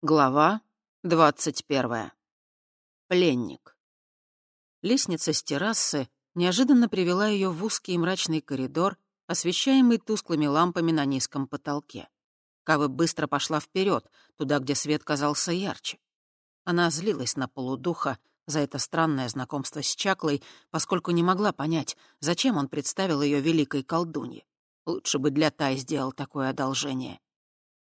Глава двадцать первая. Пленник. Лестница с террасы неожиданно привела ее в узкий и мрачный коридор, освещаемый тусклыми лампами на низком потолке. Кава быстро пошла вперед, туда, где свет казался ярче. Она злилась на полудуха за это странное знакомство с Чаклой, поскольку не могла понять, зачем он представил ее великой колдунье. Лучше бы для Тай сделал такое одолжение.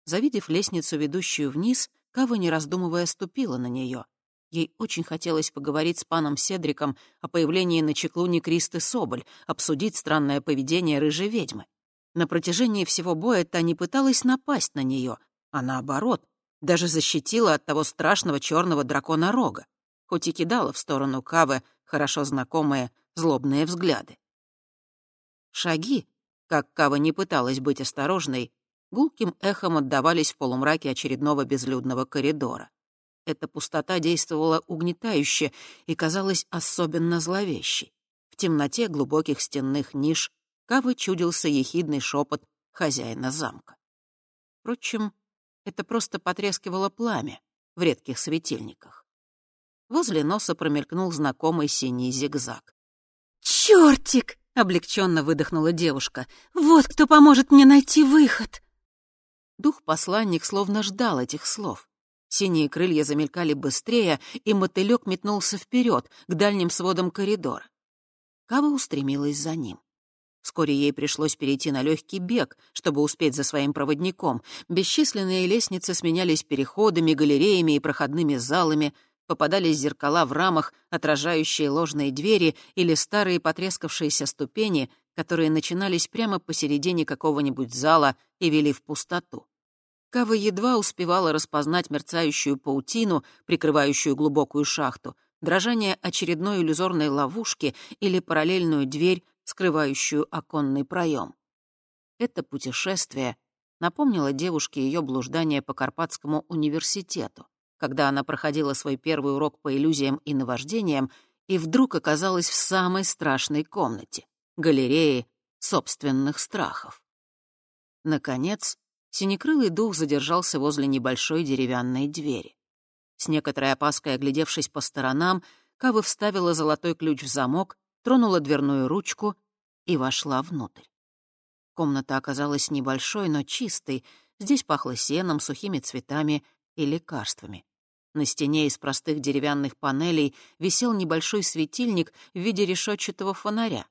Завидев лестницу, ведущую вниз, Кава, не раздумывая, ступила на нее. Ей очень хотелось поговорить с паном Седриком о появлении на чеклуне Кристы Соболь, обсудить странное поведение рыжей ведьмы. На протяжении всего боя та не пыталась напасть на нее, а наоборот, даже защитила от того страшного черного дракона Рога, хоть и кидала в сторону Кавы хорошо знакомые злобные взгляды. Шаги, как Кава не пыталась быть осторожной, гулким эхом отдавались в полумраке очередного безлюдного коридора. Эта пустота действовала угнетающе и казалась особенно зловещей. В темноте глубоких стенных ниш Кавы чудился ехидный шепот хозяина замка. Впрочем, это просто потрескивало пламя в редких светильниках. Возле носа промелькнул знакомый синий зигзаг. «Чёртик!» — облегченно выдохнула девушка. «Вот кто поможет мне найти выход!» Дух-посланник словно ждал этих слов. Синие крылья замелькали быстрее, и мотылек метнулся вперед к дальним сводам коридора. Кава устремилась за ним. Вскоре ей пришлось перейти на легкий бег, чтобы успеть за своим проводником. Бесчисленные лестницы сменялись переходами, галереями и проходными залами, попадались зеркала в рамах, отражающие ложные двери или старые потрескавшиеся ступени, которые начинались прямо посередине какого-нибудь зала и вели в пустоту. Кава едва успевала распознать мерцающую паутину, прикрывающую глубокую шахту, дрожание очередной иллюзорной ловушки или параллельную дверь, скрывающую оконный проем. Это путешествие напомнило девушке ее блуждание по Карпатскому университету, когда она проходила свой первый урок по иллюзиям и наваждениям и вдруг оказалась в самой страшной комнате — галерее собственных страхов. Наконец, синекрылый дух задержался возле небольшой деревянной двери. С некоторой опаской оглядевшись по сторонам, Кава вставила золотой ключ в замок, тронула дверную ручку и вошла внутрь. Комната оказалась небольшой, но чистой. Здесь пахло сеном, сухими цветами и лекарствами. На стене из простых деревянных панелей висел небольшой светильник в виде решетчатого фонаря.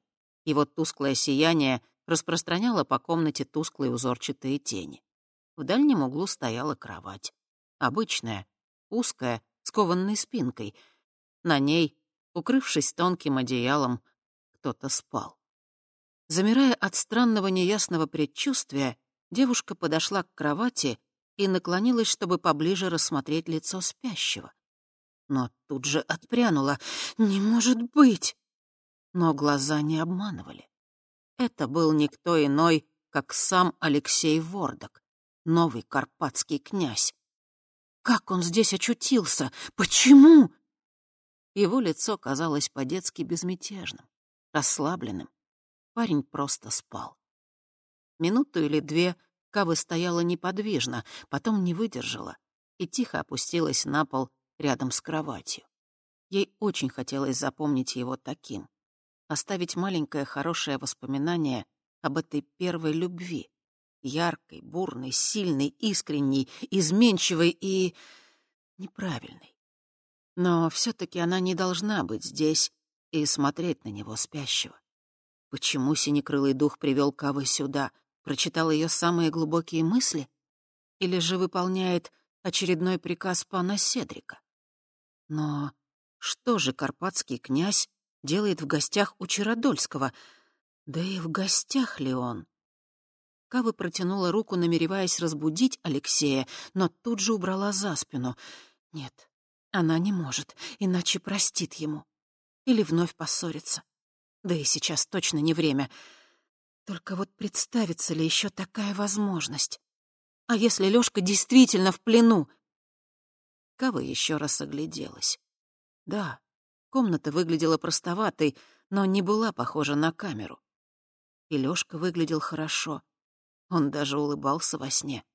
Его тусклое сияние распространяло по комнате тусклые узорчатые тени. В дальнем углу стояла кровать. Обычная, узкая, с кованной спинкой. На ней, укрывшись тонким одеялом, кто-то спал. Замирая от странного неясного предчувствия, девушка подошла к кровати и наклонилась, чтобы поближе рассмотреть лицо спящего. Но тут же отпрянула. «Не может быть!» Но глаза не обманывали. Это был никто иной, как сам Алексей Вордок, новый карпатский князь. Как он здесь очутился? Почему? Его лицо казалось по-детски безмятежным, расслабленным. Парень просто спал. Минуту или две Кава стояла неподвижно, потом не выдержала и тихо опустилась на пол рядом с кроватью. Ей очень хотелось запомнить его таким, оставить маленькое хорошее воспоминание об этой первой любви, яркой, бурной, сильной, искренней, изменчивой и неправильной. Но все-таки она не должна быть здесь и смотреть на него спящего. Почему синекрылый дух привел Кавы сюда — прочитал ее самые глубокие мысли? Или же выполняет очередной приказ пана Седрика? Но что же карпатский князь делает в гостях у Чародольского? Да и в гостях ли он? Кава протянула руку, намереваясь разбудить Алексея, но тут же убрала за спину. Нет, она не может, иначе простит ему. Или вновь поссорится. Да и сейчас точно не время — только вот представится ли еще такая возможность? А если Лёшка действительно в плену? Кава еще раз огляделась. Да, комната выглядела простоватой, но не была похожа на камеру. И Лёшка выглядел хорошо. Он даже улыбался во сне.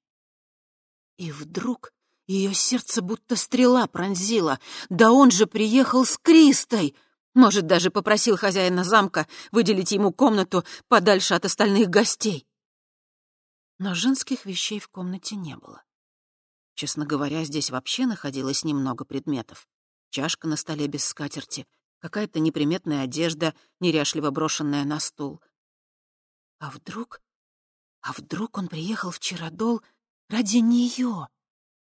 И вдруг Ее сердце будто стрела пронзила. Да он же приехал с Кристой! Может, даже попросил хозяина замка выделить ему комнату подальше от остальных гостей. Но женских вещей в комнате не было. Честно говоря, здесь вообще находилось немного предметов. Чашка на столе без скатерти, какая-то неприметная одежда, неряшливо брошенная на стул. А вдруг... А вдруг он приехал в Чародол ради нее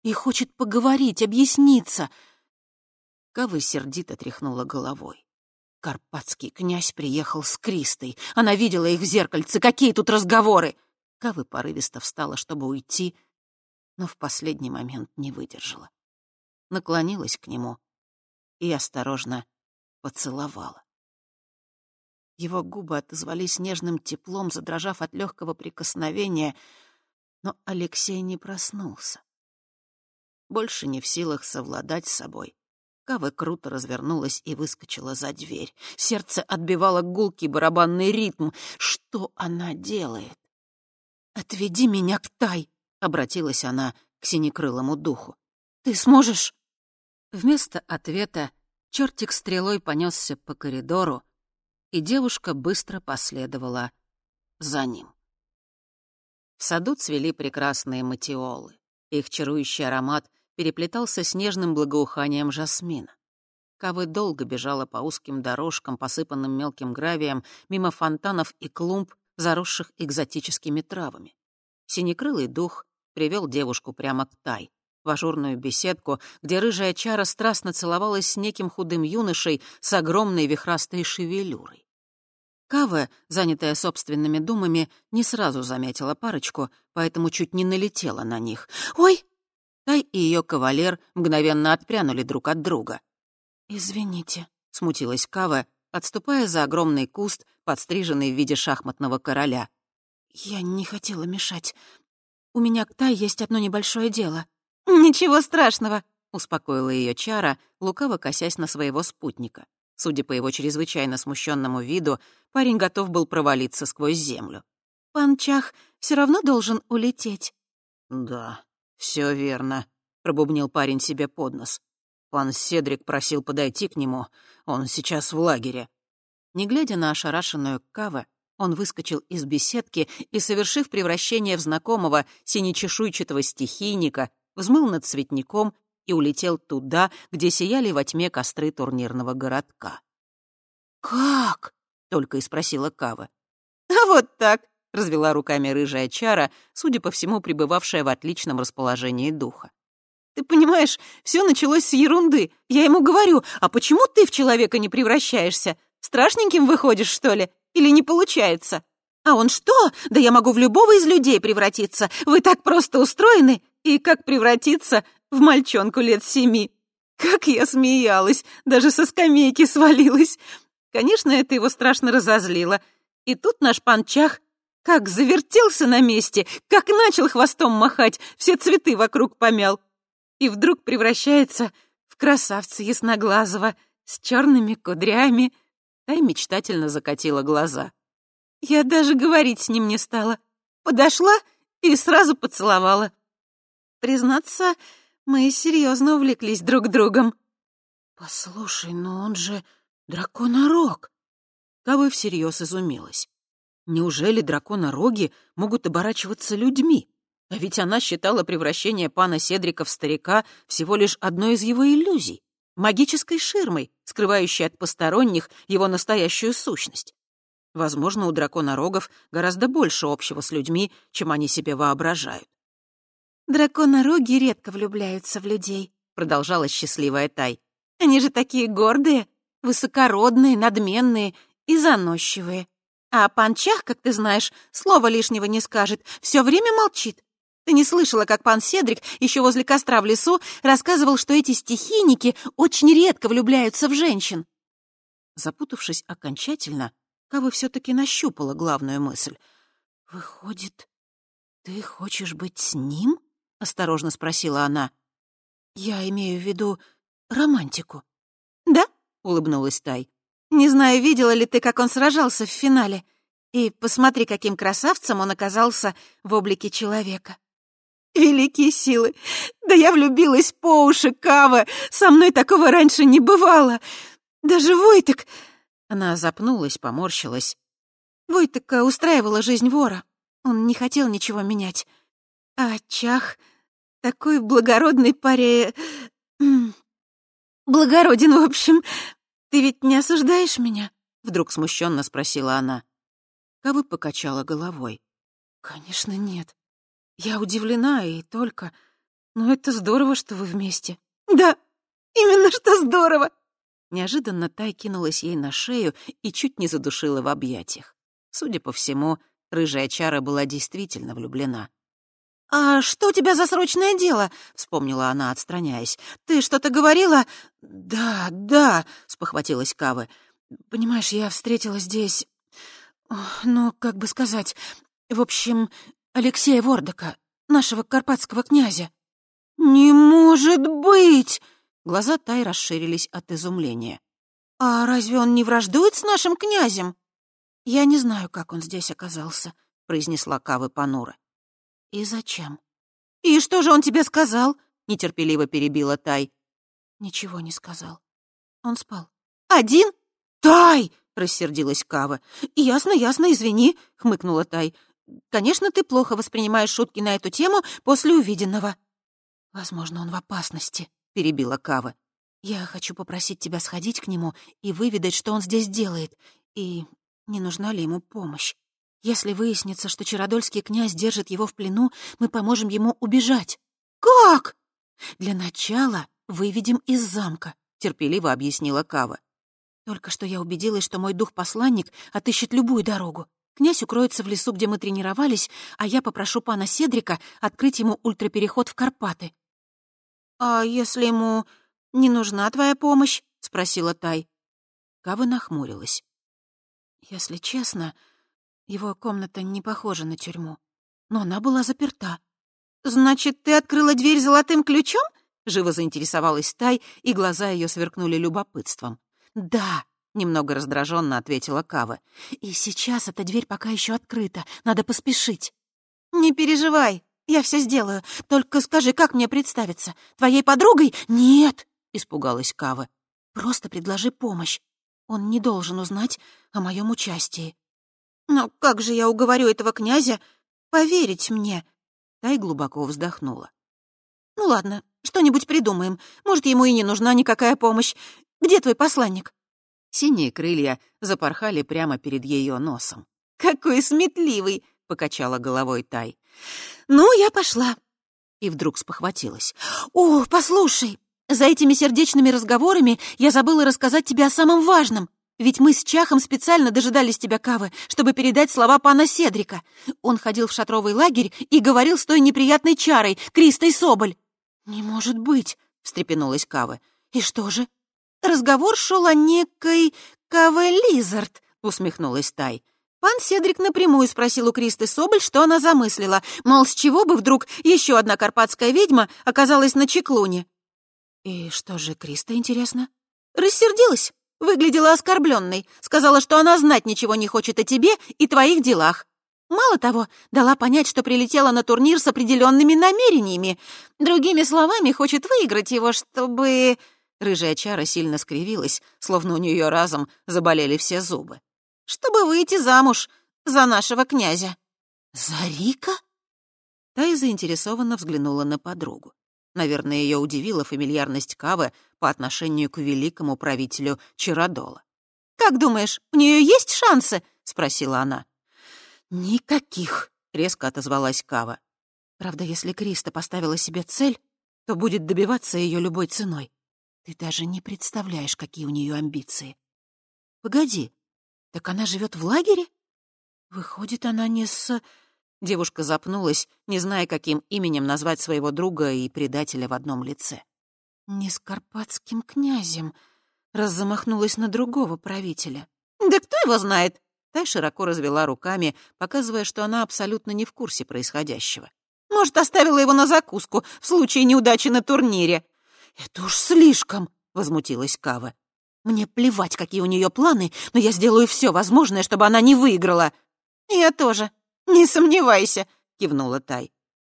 и хочет поговорить, объясниться? Кавы сердито тряхнула головой. Карпатский князь приехал с Кристой. Она видела их в зеркальце. Какие тут разговоры? Кавы порывисто встала, чтобы уйти, но в последний момент не выдержала. Наклонилась к нему и осторожно поцеловала. Его губы отозвались нежным теплом, задрожав от легкого прикосновения, но Алексей не проснулся. Больше не в силах совладать с собой. Кава круто развернулась и выскочила за дверь. Сердце отбивало гулкий барабанный ритм. Что она делает? «Отведи меня к Тай!» — обратилась она к синекрылому духу. «Ты сможешь?» Вместо ответа чертик стрелой понесся по коридору, и девушка быстро последовала за ним. В саду цвели прекрасные матиолы. Их чарующий аромат переплетался с нежным благоуханием жасмина. Кавы долго бежала по узким дорожкам, посыпанным мелким гравием, мимо фонтанов и клумб, заросших экзотическими травами. Синекрылый дух привел девушку прямо к Тай, в ажурную беседку, где рыжая чара страстно целовалась с неким худым юношей с огромной вихрастой шевелюрой. Кава, занятая собственными думами, не сразу заметила парочку, поэтому чуть не налетела на них. «Ой!» Тай и ее кавалер мгновенно отпрянули друг от друга. «Извините», — смутилась Кава, отступая за огромный куст, подстриженный в виде шахматного короля. «Я не хотела мешать. У меня к Тай есть одно небольшое дело». «Ничего страшного», — успокоила ее Чара, лукаво косясь на своего спутника. Судя по его чрезвычайно смущенному виду, парень готов был провалиться сквозь землю. «Пан Чах все равно должен улететь». «Да, все верно», — пробубнил парень себе под нос. Пан Седрик просил подойти к нему. Он сейчас в лагере. Не глядя на ошарашенную Каве, он выскочил из беседки и, совершив превращение в знакомого синечешуйчатого стихийника, взмыл над цветником и улетел туда, где сияли во тьме костры турнирного городка. «Как?» — только и спросила Кава. «А вот так», — развела руками рыжая чара, судя по всему, пребывавшая в отличном расположении духа. «Ты понимаешь, все началось с ерунды. Я ему говорю, а почему ты в человека не превращаешься? Страшненьким выходишь, что ли? Или не получается?» А он что? Да я могу в любого из людей превратиться. Вы так просто устроены. И как превратиться, в мальчонку лет семи. Как я смеялась, даже со скамейки свалилась. Конечно, это его страшно разозлило. И тут наш панчах как завертелся на месте, как начал хвостом махать, все цветы вокруг помял. И вдруг превращается в красавца ясноглазого с черными кудрями. Тай мечтательно закатила глаза. Я даже говорить с ним не стала. Подошла и сразу поцеловала. Признаться, мы серьезно увлеклись друг другом. Послушай, но он же драконорог. Кавы всерьез изумилась. Неужели драконороги могут оборачиваться людьми? А ведь она считала превращение пана Седрика в старика всего лишь одной из его иллюзий, магической ширмой, скрывающей от посторонних его настоящую сущность. Возможно, у драконорогов гораздо больше общего с людьми, чем они себе воображают. «Драконороги редко влюбляются в людей», — продолжала счастливая Тай. «Они же такие гордые, высокородные, надменные и заносчивые. А Панчах, как ты знаешь, слова лишнего не скажет, все время молчит. Ты не слышала, как пан Седрик еще возле костра в лесу рассказывал, что эти стихийники очень редко влюбляются в женщин?» Запутавшись окончательно, Кава все-таки нащупала главную мысль. «Выходит, ты хочешь быть с ним?» — осторожно спросила она. «Я имею в виду романтику». «Да?» — улыбнулась Тай. «Не знаю, видела ли ты, как он сражался в финале. И посмотри, каким красавцем он оказался в облике человека». великие силы! Да я влюбилась по уши, Кава! Со мной такого раньше не бывало! Даже Войтек...» Она запнулась, поморщилась. Войтека устраивала жизнь вора. Он не хотел ничего менять. А Чах такой благородный паре... Благороден, в общем. Ты ведь не осуждаешь меня? Вдруг смущенно спросила она. Кавы покачала головой. Конечно, нет. Я удивлена и только... Но это здорово, что вы вместе. Да, именно что здорово. Неожиданно Тай кинулась ей на шею и чуть не задушила в объятиях. Судя по всему, рыжая чара была действительно влюблена. «А что у тебя за срочное дело?» — вспомнила она, отстраняясь. «Ты что-то говорила?» «Да, да», — спохватилась Кавы. «Понимаешь, я встретила здесь... Ну, как бы сказать... В общем, Алексея Вордока, нашего карпатского князя». «Не может быть!» Глаза Тай расширились от изумления. «А разве он не враждует с нашим князем?» «Я не знаю, как он здесь оказался», — произнесла Кавы понуро. «И зачем?» «И что же он тебе сказал?» — нетерпеливо перебила Тай. «Ничего не сказал. Он спал». «Один?» «Тай!» — рассердилась Кава. «Ясно, ясно, извини», — хмыкнула Тай. «Конечно, ты плохо воспринимаешь шутки на эту тему после увиденного». «Возможно, он в опасности», — перебила Кава. «Я хочу попросить тебя сходить к нему и выведать, что он здесь делает, и не нужна ли ему помощь. Если выяснится, что Чародольский князь держит его в плену, мы поможем ему убежать». «Как?» «Для начала выведем из замка», — терпеливо объяснила Кава. «Только что я убедилась, что мой дух-посланник отыщет любую дорогу. Князь укроется в лесу, где мы тренировались, а я попрошу пана Седрика открыть ему ультрапереход в Карпаты». «А если ему не нужна твоя помощь?» — спросила Тай. Кава нахмурилась. «Если честно, его комната не похожа на тюрьму, но она была заперта. «Значит, ты открыла дверь золотым ключом?» — живо заинтересовалась Тай, и глаза ее сверкнули любопытством. «Да», — немного раздраженно ответила Кава. «И сейчас эта дверь пока еще открыта, надо поспешить». «Не переживай, я все сделаю. Только скажи, как мне представиться? Твоей подругой?» «Нет», — испугалась Кава. «Просто предложи помощь. Он не должен узнать о моем участии». «Но как же я уговорю этого князя поверить мне?» Тай глубоко вздохнула. «Ну ладно, что-нибудь придумаем. Может, ему и не нужна никакая помощь. Где твой посланник?» Синие крылья запорхали прямо перед ее носом. «Какой сметливый!» — покачала головой Тай. «Ну, я пошла». И вдруг спохватилась. «О, послушай, за этими сердечными разговорами я забыла рассказать тебе о самом важном. Ведь мы с Чахом специально дожидались тебя, Кавы, чтобы передать слова пана Седрика. Он ходил в шатровый лагерь и говорил с той неприятной чарой, Кристой Соболь». «Не может быть», — встрепенулась Кава. «И что же?» «Разговор шел о некой Каве Лизард», — усмехнулась Тай. Пан Седрик напрямую спросил у Кристы Соболь, что она замыслила. Мол, с чего бы вдруг еще одна карпатская ведьма оказалась на чеклуне. «И что же Криста, интересно?» «Рассердилась. Выглядела оскорбленной, сказала, что она знать ничего не хочет о тебе и твоих делах. Мало того, дала понять, что прилетела на турнир с определенными намерениями. Другими словами, хочет выиграть его, чтобы...» Рыжая чара сильно скривилась, словно у нее разом заболели все зубы. «Чтобы выйти замуж за нашего князя». «За Рика?» Та и заинтересованно взглянула на подругу. Наверное, ее удивила фамильярность Кавы по отношению к великому правителю Чародола. «Как думаешь, у нее есть шансы?» — спросила она. «Никаких», — резко отозвалась Кава. «Правда, если Криста поставила себе цель, то будет добиваться ее любой ценой. Ты даже не представляешь, какие у нее амбиции. Погоди, так она живет в лагере? Выходит, она не с... Девушка запнулась, не зная, каким именем назвать своего друга и предателя в одном лице. «Не с карпатским князем», раз замахнулась на другого правителя. «Да кто его знает?» Тай широко развела руками, показывая, что она абсолютно не в курсе происходящего. «Может, оставила его на закуску в случае неудачи на турнире?» «Это уж слишком!» — возмутилась Кава. «Мне плевать, какие у нее планы, но я сделаю все возможное, чтобы она не выиграла». «Я тоже», «Не сомневайся», — кивнула Тай.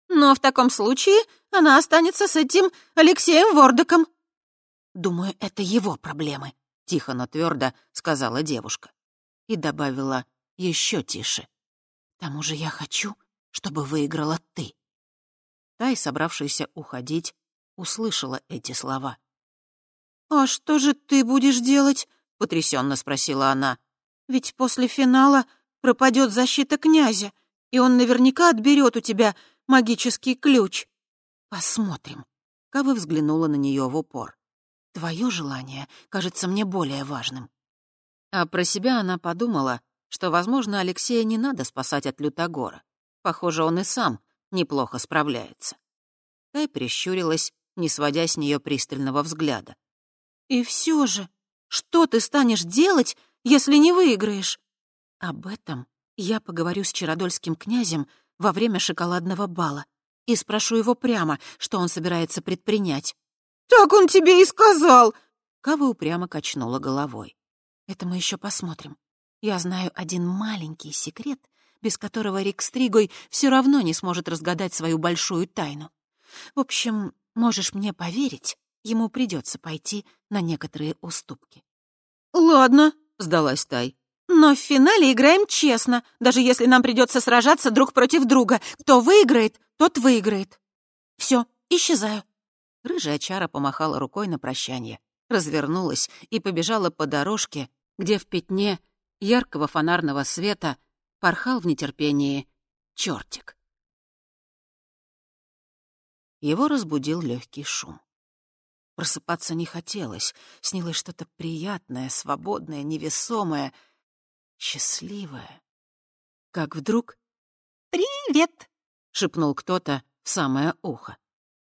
Но в таком случае она останется с этим Алексеем Вордоком. Думаю, это его проблемы, тихо, но твердо сказала девушка. И добавила еще тише. К тому же я хочу, чтобы выиграла ты. Тай, собравшаяся уходить, услышала эти слова. «А что же ты будешь делать?» — потрясенно спросила она. «Ведь после финала пропадет защита князя, и он наверняка отберет у тебя магический ключ. Посмотрим». Кава взглянула на нее в упор. «Твое желание кажется мне более важным». А про себя она подумала, что, возможно, Алексея не надо спасать от Лютогора. Похоже, он и сам неплохо справляется. Тай прищурилась, не сводя с нее пристального взгляда. «И все же, что ты станешь делать, если не выиграешь?» «Об этом я поговорю с Чародольским князем во время шоколадного бала и спрошу его прямо, что он собирается предпринять». «Так он тебе и сказал!» Кава упрямо качнула головой. «Это мы еще посмотрим. Я знаю один маленький секрет, без которого Рик Стригой все равно не сможет разгадать свою большую тайну. В общем, можешь мне поверить, ему придется пойти на некоторые уступки. «Ладно», — сдалась Тай. «Но в финале играем честно, даже если нам придется сражаться друг против друга. Кто выиграет, тот выиграет. Все, исчезаю». Рыжая чара помахала рукой на прощание, развернулась и побежала по дорожке, где в пятне яркого фонарного света порхал в нетерпении чертик. Его разбудил легкий шум. Просыпаться не хотелось. Снилось что-то приятное, свободное, невесомое, счастливое. Как вдруг «Привет!» — шепнул кто-то в самое ухо.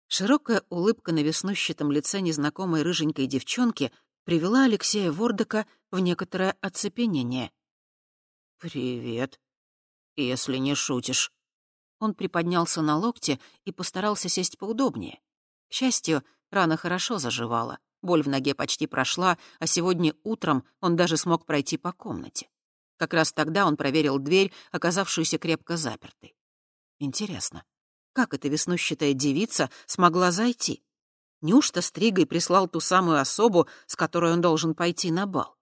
Широкая улыбка на веснущатом лице незнакомой рыженькой девчонки привела Алексея Вордока в некоторое оцепенение. «Привет, если не шутишь». Он приподнялся на локте и постарался сесть поудобнее. К счастью, Рана хорошо заживала, боль в ноге почти прошла, а сегодня утром он даже смог пройти по комнате. Как раз тогда он проверил дверь, оказавшуюся крепко запертой. Интересно, как эта веснущатая девица смогла зайти? Неужто Стригой прислал ту самую особу, с которой он должен пойти на бал?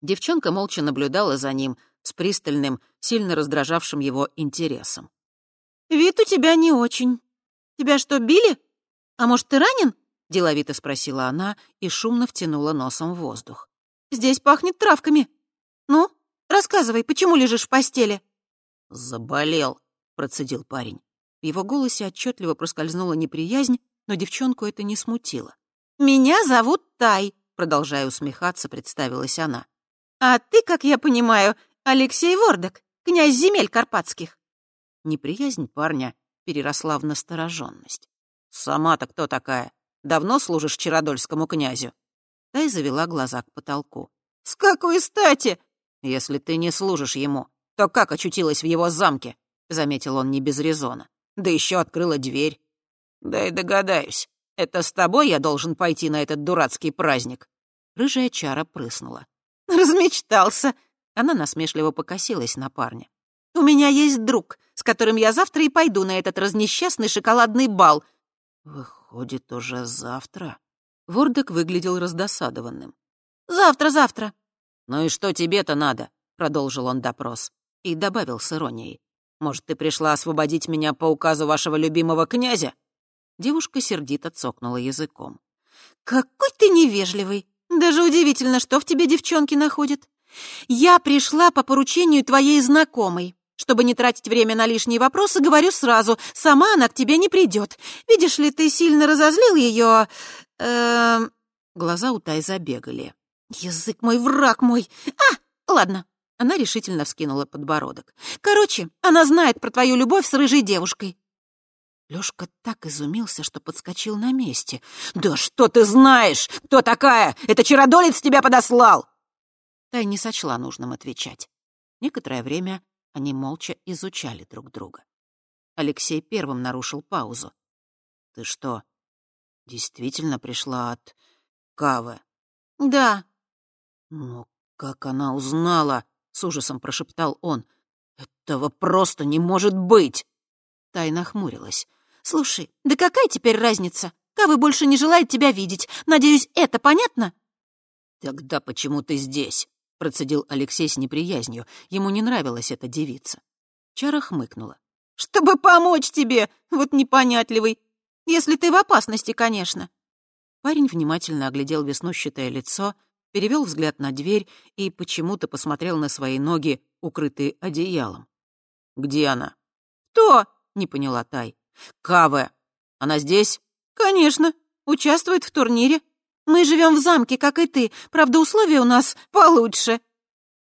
Девчонка молча наблюдала за ним с пристальным, сильно раздражавшим его интересом. «Вид у тебя не очень. Тебя что, били? А может, ты ранен?» деловито спросила она и шумно втянула носом в воздух. «Здесь пахнет травками. Ну, рассказывай, почему лежишь в постели?» «Заболел», — процедил парень. В его голосе отчетливо проскользнула неприязнь, но девчонку это не смутило. «Меня зовут Тай», — продолжая усмехаться, представилась она. «А ты, как я понимаю, Алексей Вордок, князь земель карпатских». Неприязнь парня переросла в настороженность. «Сама-то кто такая?» Давно служишь Чародольскому князю?» Тай завела глаза к потолку. «С какой стати?» «Если ты не служишь ему, то как очутилась в его замке?» — заметил он не без резона. «Да еще открыла дверь». «Да и догадаюсь. Это с тобой я должен пойти на этот дурацкий праздник?» Рыжая чара прыснула. «Размечтался!» Она насмешливо покосилась на парня. «У меня есть друг, с которым я завтра и пойду на этот разнесчастный шоколадный бал. «Выходит, уже завтра?» Вордек выглядел раздосадованным. «Завтра, завтра!» «Ну и что тебе-то надо?» — продолжил он допрос. И добавил с иронией. «Может, ты пришла освободить меня по указу вашего любимого князя?» Девушка сердито цокнула языком. «Какой ты невежливый! Даже удивительно, что в тебе девчонки находят. Я пришла по поручению твоей знакомой. Чтобы не тратить время на лишние вопросы, говорю сразу, сама она к тебе не придет. Видишь ли, ты сильно разозлил ее. Эм... Глаза у Тай забегали. Язык мой, враг мой. А, ладно. Она решительно вскинула подбородок. Короче, она знает про твою любовь с рыжей девушкой. Лёшка так изумился, что подскочил на месте. «Да что ты знаешь? Кто такая? Это чародолец тебя подослал!» Тай не сочла нужным отвечать. Некоторое время они молча изучали друг друга. Алексей первым нарушил паузу. «Ты что, действительно пришла от Кавы?» «Да». «Но как она узнала?» — с ужасом прошептал он. «Этого просто не может быть!» Тай нахмурилась. «Слушай, да какая теперь разница? Кавы больше не желает тебя видеть. Надеюсь, это понятно?» «Тогда почему ты здесь?» — процедил Алексей с неприязнью. Ему не нравилась эта девица. Чара хмыкнула. «Чтобы помочь тебе, вот непонятливый. Если ты в опасности, конечно». Парень внимательно оглядел веснущатое лицо, перевел взгляд на дверь и почему-то посмотрел на свои ноги, укрытые одеялом. «Где она?» «Кто?» — не поняла Тай. «Каве. Она здесь?» «Конечно. Участвует в турнире. Мы живем в замке, как и ты. Правда, условия у нас получше».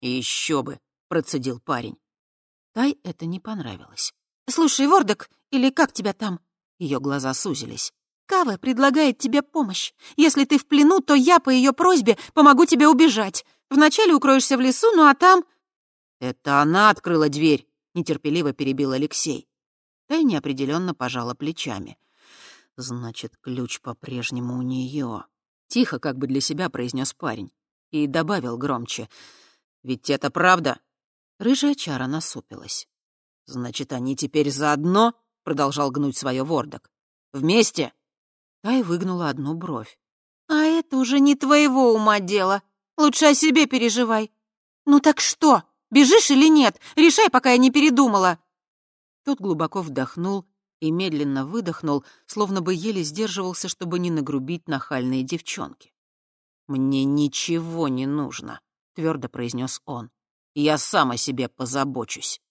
еще бы», — процедил парень. Тай это не понравилось. «Слушай, Вордок, или как тебя там?» Ее глаза сузились. Кава предлагает тебе помощь. Если ты в плену, то я по ее просьбе помогу тебе убежать. Вначале укроешься в лесу, ну а там...» «Это она открыла дверь», — нетерпеливо перебил Алексей. Тай неопределенно пожала плечами. «Значит, ключ по-прежнему у нее. Тихо, как бы для себя, произнес парень. И добавил громче. «Ведь это правда?» Рыжая чара насупилась. «Значит, они теперь заодно?» — продолжал гнуть свое вордок. «Вместе?» Тай выгнула одну бровь. «А это уже не твоего ума дело. Лучше о себе переживай. Ну так что, бежишь или нет? Решай, пока я не передумала». Тот глубоко вдохнул и медленно выдохнул, словно бы еле сдерживался, чтобы не нагрубить нахальные девчонки. «Мне ничего не нужно», — твердо произнес он. «Я сам о себе позабочусь».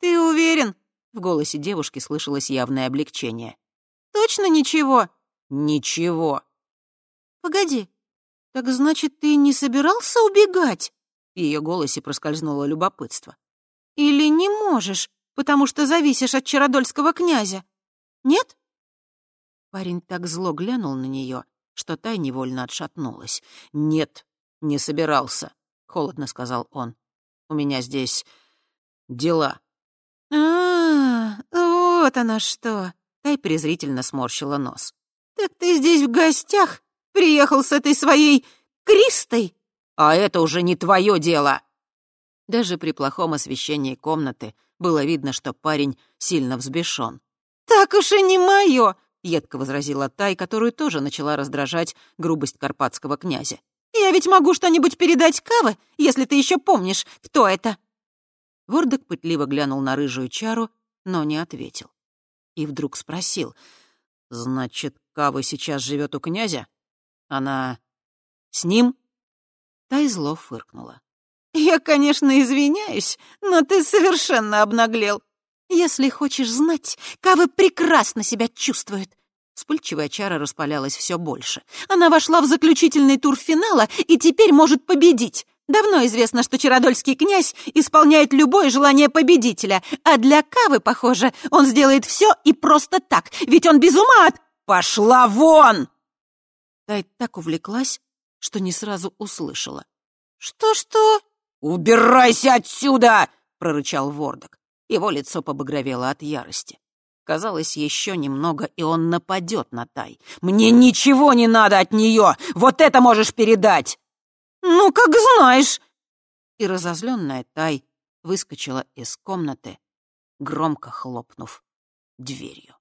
«Ты уверен?» — в голосе девушки слышалось явное облегчение. «Точно ничего?» «Ничего». «Погоди, так значит, ты не собирался убегать?» В ее голосе проскользнуло любопытство. «Или не можешь, потому что зависишь от Чародольского князя? Нет?» Парень так зло глянул на нее, что та невольно отшатнулась. «Нет, не собирался», — холодно сказал он. «У меня здесь дела». «А, -а, -а вот оно что!» Тай презрительно сморщила нос. «Так ты здесь в гостях? Приехал с этой своей Кристой?» «А это уже не твое дело!» Даже при плохом освещении комнаты было видно, что парень сильно взбешен. «Так уж и не мое!» — едко возразила Тай, которую тоже начала раздражать грубость карпатского князя. «Я ведь могу что-нибудь передать Каве, если ты еще помнишь, кто это!» Вордок пытливо глянул на рыжую чару, но не ответил. И вдруг спросил — «Значит, Кава сейчас живет у князя? Она с ним?» Тайзло фыркнула. «Я, конечно, извиняюсь, но ты совершенно обнаглел. Если хочешь знать, Кава прекрасно себя чувствует». Вспыльчивая чара распалялась все больше. «Она вошла в заключительный тур финала и теперь может победить. Давно известно, что Чародольский князь исполняет любое желание победителя, а для Кавы, похоже, он сделает все и просто так, ведь он без ума от... «Пошла вон!» Тай так увлеклась, что не сразу услышала. «Что-что?» «Убирайся отсюда!» — прорычал Вордок. Его лицо побагровело от ярости. Казалось, еще немного, и он нападет на Тай. «Мне ничего не надо от нее! Вот это можешь передать!» «Ну, как знаешь!» И разозленная Тай выскочила из комнаты, громко хлопнув дверью.